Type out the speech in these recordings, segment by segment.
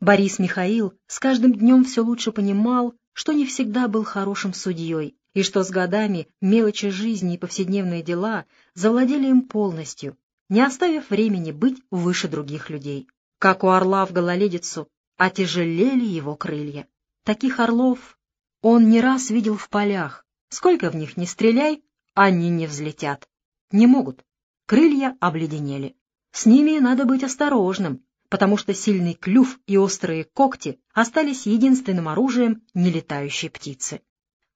Борис Михаил с каждым днем все лучше понимал, что не всегда был хорошим судьей, и что с годами мелочи жизни и повседневные дела завладели им полностью, не оставив времени быть выше других людей. Как у орла в гололедицу, отяжелели его крылья. Таких орлов он не раз видел в полях. Сколько в них не стреляй, они не взлетят. Не могут. Крылья обледенели. С ними надо быть осторожным, потому что сильный клюв и острые когти остались единственным оружием нелетающей птицы.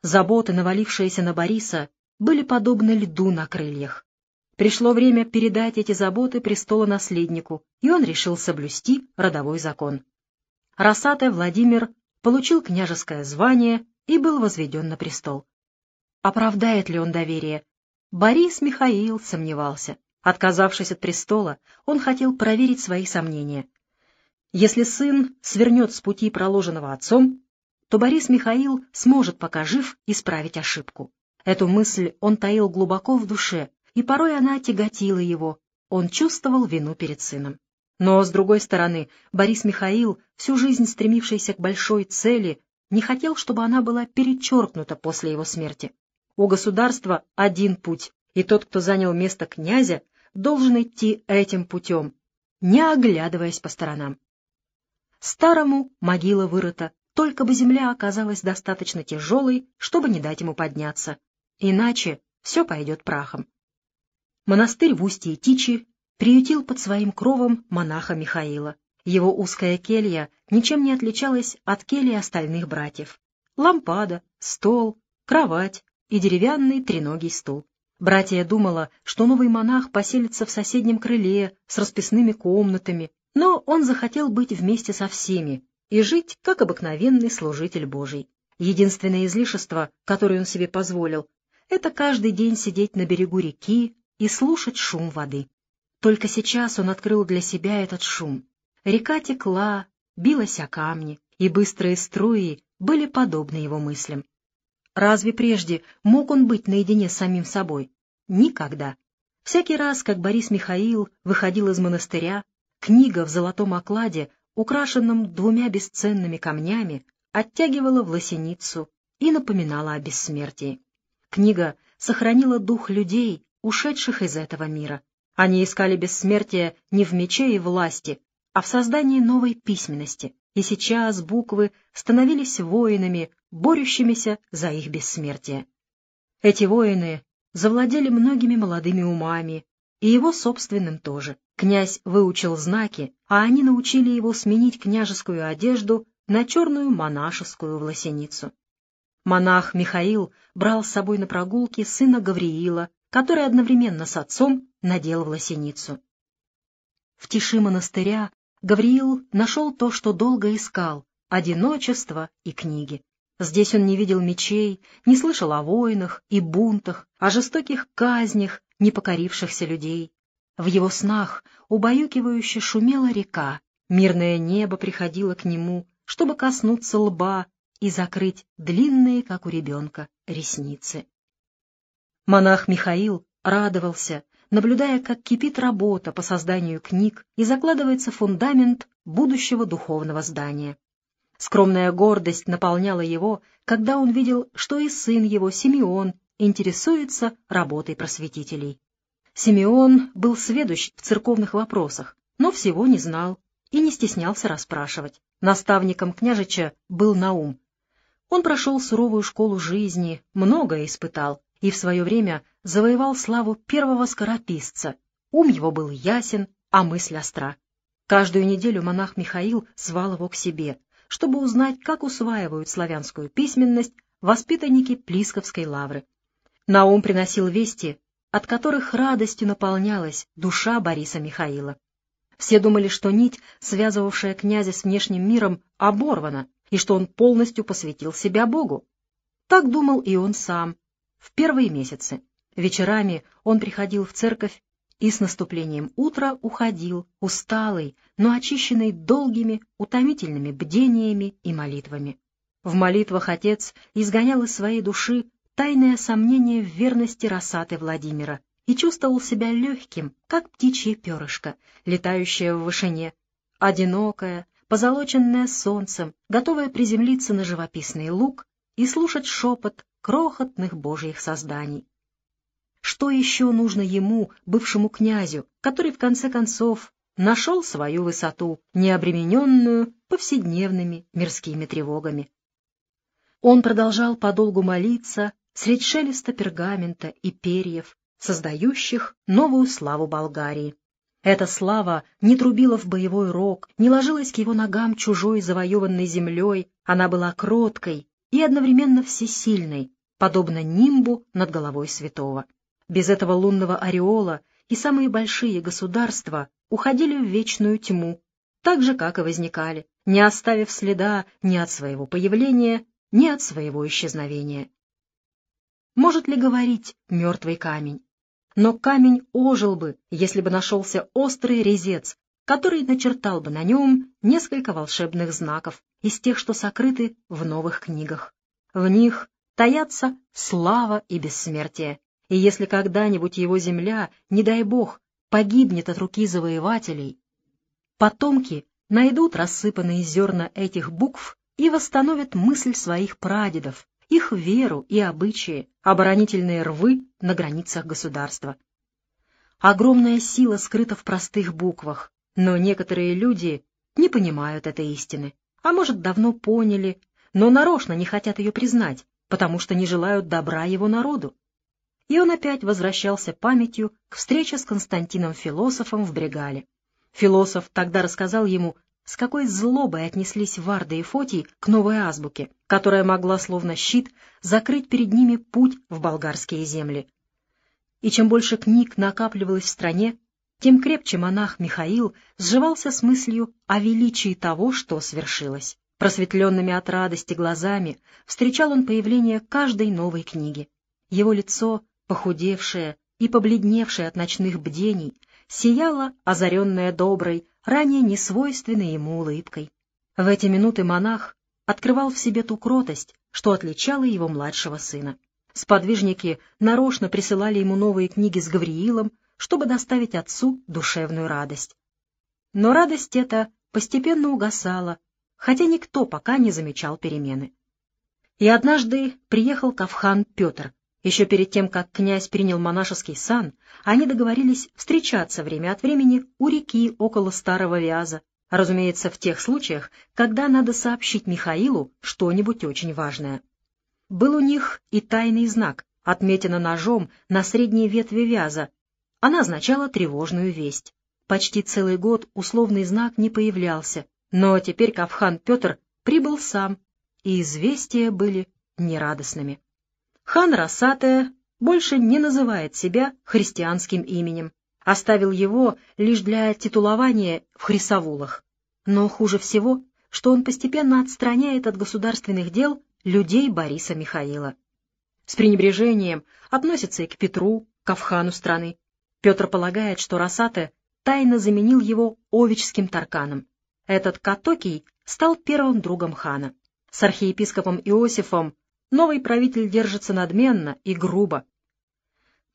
Заботы, навалившиеся на Бориса, были подобны льду на крыльях. Пришло время передать эти заботы престолонаследнику, и он решил соблюсти родовой закон. Росатый Владимир получил княжеское звание и был возведен на престол. Оправдает ли он доверие? Борис Михаил сомневался. Отказавшись от престола, он хотел проверить свои сомнения. Если сын свернет с пути, проложенного отцом, то Борис Михаил сможет, пока жив, исправить ошибку. Эту мысль он таил глубоко в душе, и порой она тяготила его, он чувствовал вину перед сыном. Но, с другой стороны, Борис Михаил, всю жизнь стремившийся к большой цели, не хотел, чтобы она была перечеркнута после его смерти. У государства один путь, и тот, кто занял место князя, должен идти этим путем, не оглядываясь по сторонам. Старому могила вырыта, только бы земля оказалась достаточно тяжелой, чтобы не дать ему подняться. Иначе все пойдет прахом. Монастырь в устье Тичи приютил под своим кровом монаха Михаила. Его узкая келья ничем не отличалась от кельи остальных братьев. Лампада, стол, кровать и деревянный треногий стул. Братья думала, что новый монах поселится в соседнем крыле с расписными комнатами, но он захотел быть вместе со всеми и жить, как обыкновенный служитель Божий. Единственное излишество, которое он себе позволил, это каждый день сидеть на берегу реки и слушать шум воды. Только сейчас он открыл для себя этот шум. Река текла, билась о камни, и быстрые струи были подобны его мыслям. Разве прежде мог он быть наедине с самим собой? Никогда. Всякий раз, как Борис Михаил выходил из монастыря, книга в золотом окладе, украшенном двумя бесценными камнями, оттягивала в лосиницу и напоминала о бессмертии. Книга сохранила дух людей, ушедших из этого мира. Они искали бессмертия не в мече и власти, а в создании новой письменности, и сейчас буквы становились воинами, борющимися за их бессмертие. Эти воины завладели многими молодыми умами, и его собственным тоже. Князь выучил знаки, а они научили его сменить княжескую одежду на черную монашескую власеницу. Монах Михаил брал с собой на прогулки сына Гавриила, который одновременно с отцом надел власеницу. В тиши монастыря Гавриил нашел то, что долго искал — одиночество и книги. Здесь он не видел мечей, не слышал о войнах и бунтах, о жестоких казнях непокорившихся людей. В его снах убаюкивающе шумела река, мирное небо приходило к нему, чтобы коснуться лба и закрыть длинные, как у ребенка, ресницы. Монах Михаил радовался, наблюдая, как кипит работа по созданию книг и закладывается фундамент будущего духовного здания. Скромная гордость наполняла его, когда он видел, что и сын его, Симеон, интересуется работой просветителей. Симеон был сведущ в церковных вопросах, но всего не знал и не стеснялся расспрашивать. Наставником княжича был Наум. Он прошел суровую школу жизни, многое испытал и в свое время завоевал славу первого скорописца. Ум его был ясен, а мысль остра. Каждую неделю монах Михаил звал его к себе, чтобы узнать, как усваивают славянскую письменность воспитанники Плисковской лавры. Наум приносил вести, от которых радостью наполнялась душа Бориса Михаила. Все думали, что нить, связывавшая князя с внешним миром, оборвана, и что он полностью посвятил себя Богу. Так думал и он сам в первые месяцы. Вечерами он приходил в церковь и с наступлением утра уходил, усталый, но очищенный долгими, утомительными бдениями и молитвами. В молитвах отец изгонял из своей души тайное сомнение в верности Росаты Владимира и чувствовал себя легким, как птичье перышко, летающее в вышине, одинокое, позолоченная солнцем, готовая приземлиться на живописный луг и слушать шепот крохотных божьих созданий. Что еще нужно ему, бывшему князю, который в конце концов нашел свою высоту, не обремененную повседневными мирскими тревогами? Он продолжал подолгу молиться средь шелеста пергамента и перьев, создающих новую славу Болгарии. Эта слава не трубила в боевой рог, не ложилась к его ногам чужой завоеванной землей, она была кроткой и одновременно всесильной, подобно нимбу над головой святого. Без этого лунного ореола и самые большие государства уходили в вечную тьму, так же, как и возникали, не оставив следа ни от своего появления, ни от своего исчезновения. Может ли говорить мертвый камень? Но камень ожил бы, если бы нашелся острый резец, который начертал бы на нем несколько волшебных знаков из тех, что сокрыты в новых книгах. В них таятся слава и бессмертие. И если когда-нибудь его земля, не дай бог, погибнет от руки завоевателей, потомки найдут рассыпанные зерна этих букв и восстановят мысль своих прадедов, их веру и обычаи, оборонительные рвы на границах государства. Огромная сила скрыта в простых буквах, но некоторые люди не понимают этой истины, а может, давно поняли, но нарочно не хотят ее признать, потому что не желают добра его народу. И он опять возвращался памятью к встрече с Константином Философом в Брегале. Философ тогда рассказал ему с какой злобой отнеслись Варда и Фотий к новой азбуке, которая могла, словно щит, закрыть перед ними путь в болгарские земли. И чем больше книг накапливалось в стране, тем крепче монах Михаил сживался с мыслью о величии того, что свершилось. Просветленными от радости глазами встречал он появление каждой новой книги. Его лицо, похудевшее и побледневшее от ночных бдений, сияло, озаренное доброй, ранее несвойственной ему улыбкой. В эти минуты монах открывал в себе ту кротость, что отличало его младшего сына. Сподвижники нарочно присылали ему новые книги с Гавриилом, чтобы доставить отцу душевную радость. Но радость эта постепенно угасала, хотя никто пока не замечал перемены. И однажды приехал Кавхан Петр, еще перед тем, как князь принял монашеский сан, они договорились встречаться время от времени у реки около Старого Вяза, разумеется, в тех случаях, когда надо сообщить Михаилу что-нибудь очень важное. Был у них и тайный знак, отметено ножом на средней ветви вяза. Она означала тревожную весть. Почти целый год условный знак не появлялся, но теперь Кавхан Петр прибыл сам, и известия были нерадостными хан Рассатая больше не называет себя христианским именем, оставил его лишь для титулования в Хрисовулах. Но хуже всего, что он постепенно отстраняет от государственных дел людей Бориса Михаила. С пренебрежением относится и к Петру, к Авхану страны. Петр полагает, что Рассате тайно заменил его овечским тарканом. Этот Катокий стал первым другом хана. С архиепископом Иосифом Новый правитель держится надменно и грубо.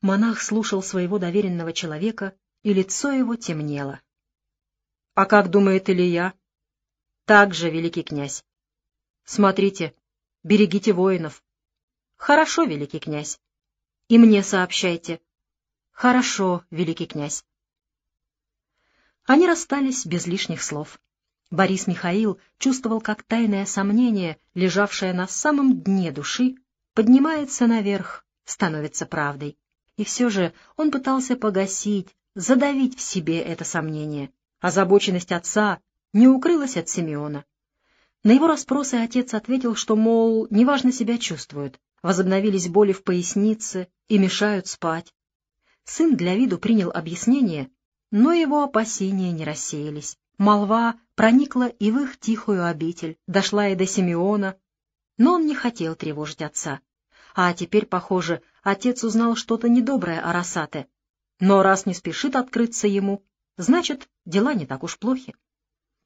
Монах слушал своего доверенного человека, и лицо его темнело. — А как думает Илья? — Так же, великий князь. — Смотрите, берегите воинов. — Хорошо, великий князь. — И мне сообщайте. — Хорошо, великий князь. Они расстались без лишних слов. Борис Михаил чувствовал, как тайное сомнение, лежавшее на самом дне души, поднимается наверх, становится правдой. И все же он пытался погасить, задавить в себе это сомнение. Озабоченность отца не укрылась от Симеона. На его расспросы отец ответил, что, мол, неважно себя чувствует, возобновились боли в пояснице и мешают спать. Сын для виду принял объяснение, но его опасения не рассеялись. Молва проникла и в их тихую обитель, дошла и до Симеона, но он не хотел тревожить отца. А теперь, похоже, отец узнал что-то недоброе о Росате. Но раз не спешит открыться ему, значит, дела не так уж плохи.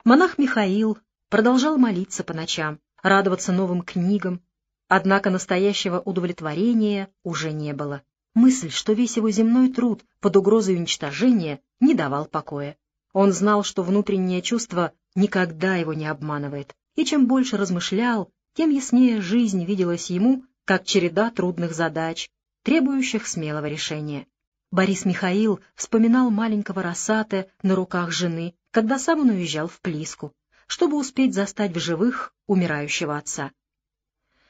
Монах Михаил продолжал молиться по ночам, радоваться новым книгам, однако настоящего удовлетворения уже не было. Мысль, что весь его земной труд под угрозой уничтожения, не давал покоя. Он знал, что внутреннее чувство никогда его не обманывает, и чем больше размышлял, тем яснее жизнь виделась ему, как череда трудных задач, требующих смелого решения. Борис Михаил вспоминал маленького Росата на руках жены, когда сам он уезжал в Плиску, чтобы успеть застать в живых умирающего отца.